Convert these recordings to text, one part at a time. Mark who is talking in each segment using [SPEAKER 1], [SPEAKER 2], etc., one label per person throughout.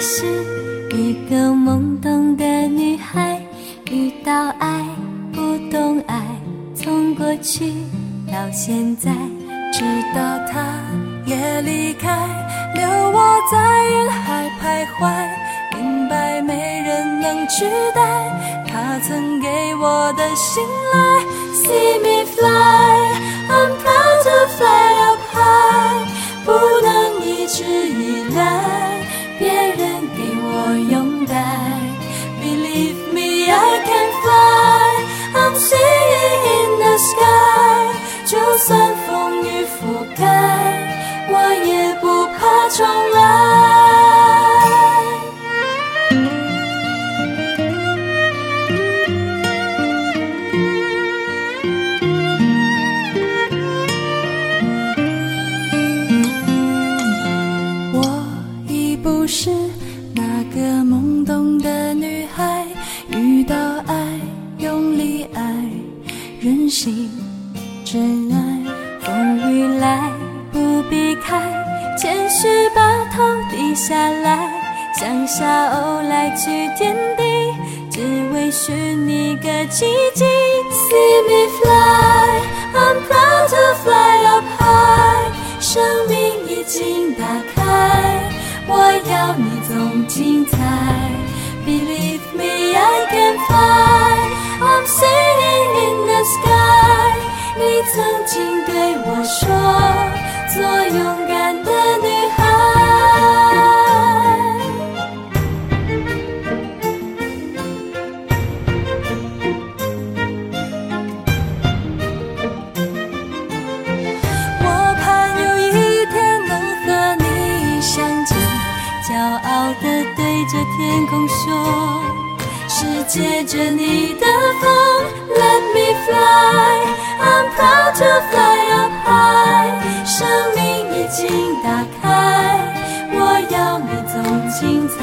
[SPEAKER 1] 是一个懵懂的女孩，遇到爱不懂爱，从过去到现在，
[SPEAKER 2] 直到他也离开，留我在人海徘徊，明白没人能取代他曾给我的信赖。See me fly, I'm proud to fly up 就风雨来不
[SPEAKER 1] 避开，谦虚把头低下来，像小鸥来去天地，只为寻一个奇迹。
[SPEAKER 2] See me fly, I'm proud to fly up high。生命已经打开，我要你总精彩。曾经对我说，做勇敢的女孩。我盼有一天能和你相见，
[SPEAKER 1] 骄傲地对着天空说，
[SPEAKER 2] 是借着你的风，Let me fly, 打开，我要你总精彩。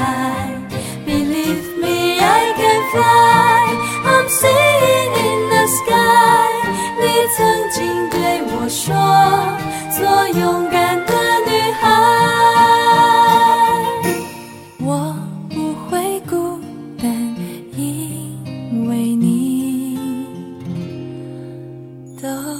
[SPEAKER 2] Believe me, I can fly, I'm seeing in the sky。你曾经对我说，做勇敢的女孩。我不会孤单，因为你都。